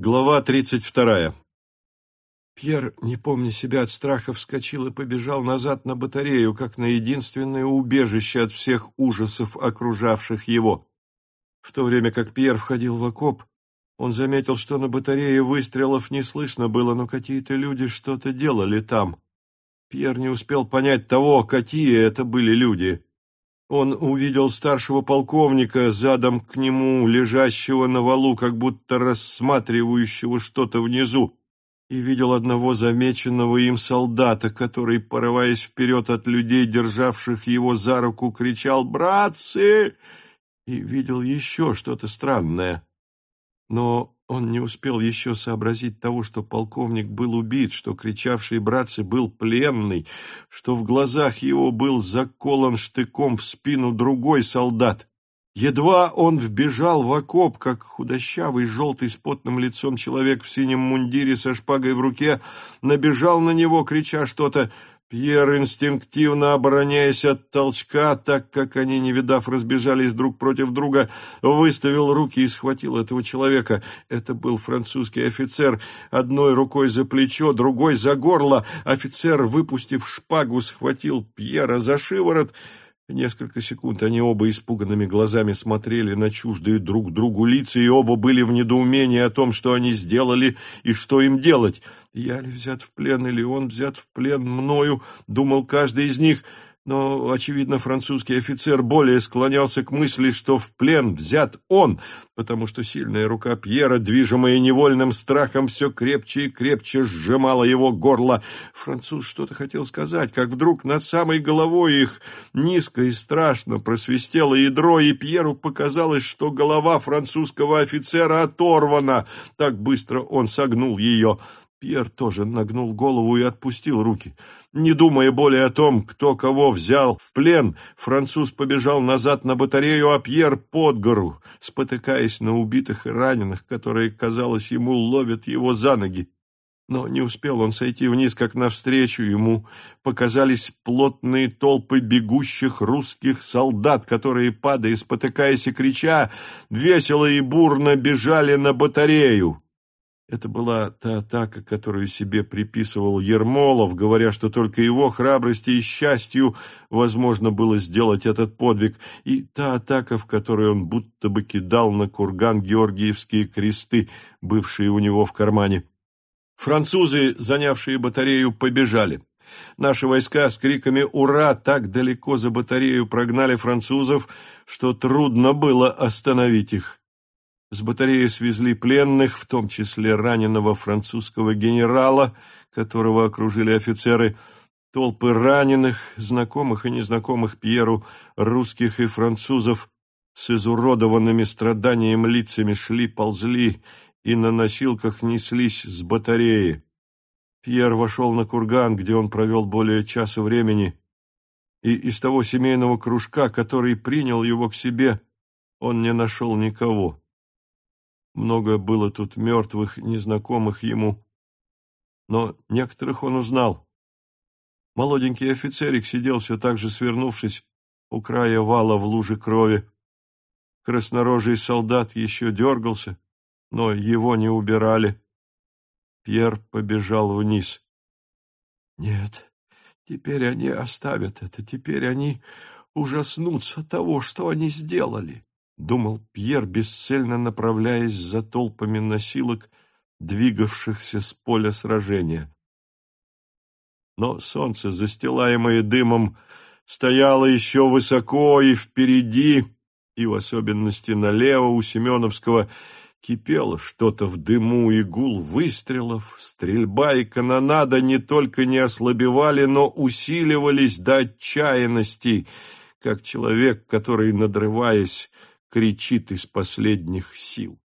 Глава тридцать вторая. Пьер, не помня себя от страха, вскочил и побежал назад на батарею, как на единственное убежище от всех ужасов, окружавших его. В то время как Пьер входил в окоп, он заметил, что на батарее выстрелов не слышно было, но какие-то люди что-то делали там. Пьер не успел понять того, какие это были люди. Он увидел старшего полковника, задом к нему, лежащего на валу, как будто рассматривающего что-то внизу, и видел одного замеченного им солдата, который, порываясь вперед от людей, державших его за руку, кричал «Братцы!» и видел еще что-то странное. Но он не успел еще сообразить того, что полковник был убит, что кричавший братцы был пленный, что в глазах его был заколон штыком в спину другой солдат. Едва он вбежал в окоп, как худощавый, желтый, с потным лицом человек в синем мундире со шпагой в руке, набежал на него, крича что-то Пьер, инстинктивно обороняясь от толчка, так как они, не видав, разбежались друг против друга, выставил руки и схватил этого человека. Это был французский офицер, одной рукой за плечо, другой за горло. Офицер, выпустив шпагу, схватил Пьера за шиворот — Несколько секунд они оба испуганными глазами смотрели на чуждые друг другу лица, и оба были в недоумении о том, что они сделали и что им делать. «Я ли взят в плен, или он взят в плен мною?» — думал каждый из них — но, очевидно, французский офицер более склонялся к мысли, что в плен взят он, потому что сильная рука Пьера, движимая невольным страхом, все крепче и крепче сжимала его горло. Француз что-то хотел сказать, как вдруг над самой головой их низко и страшно просвистело ядро, и Пьеру показалось, что голова французского офицера оторвана. Так быстро он согнул ее. Пьер тоже нагнул голову и отпустил руки. Не думая более о том, кто кого взял в плен, француз побежал назад на батарею, а Пьер под гору, спотыкаясь на убитых и раненых, которые, казалось, ему ловят его за ноги. Но не успел он сойти вниз, как навстречу ему показались плотные толпы бегущих русских солдат, которые, падая, спотыкаясь и крича, весело и бурно бежали на батарею. Это была та атака, которую себе приписывал Ермолов, говоря, что только его храбрости и счастью возможно было сделать этот подвиг, и та атака, в которой он будто бы кидал на курган георгиевские кресты, бывшие у него в кармане. Французы, занявшие батарею, побежали. Наши войска с криками «Ура!» так далеко за батарею прогнали французов, что трудно было остановить их. С батареи свезли пленных, в том числе раненого французского генерала, которого окружили офицеры, толпы раненых, знакомых и незнакомых Пьеру, русских и французов, с изуродованными страданием лицами шли, ползли и на носилках неслись с батареи. Пьер вошел на курган, где он провел более часа времени, и из того семейного кружка, который принял его к себе, он не нашел никого. Много было тут мертвых, незнакомых ему. Но некоторых он узнал. Молоденький офицерик сидел все так же свернувшись у края вала в луже крови. Краснорожий солдат еще дергался, но его не убирали. Пьер побежал вниз. Нет, теперь они оставят это, теперь они ужаснутся того, что они сделали думал Пьер, бесцельно направляясь за толпами носилок, двигавшихся с поля сражения. Но солнце, застилаемое дымом, стояло еще высоко и впереди, и в особенности налево у Семеновского кипело что-то в дыму и гул выстрелов, стрельба и канонада не только не ослабевали, но усиливались до отчаянности, как человек, который, надрываясь, кричит из последних сил.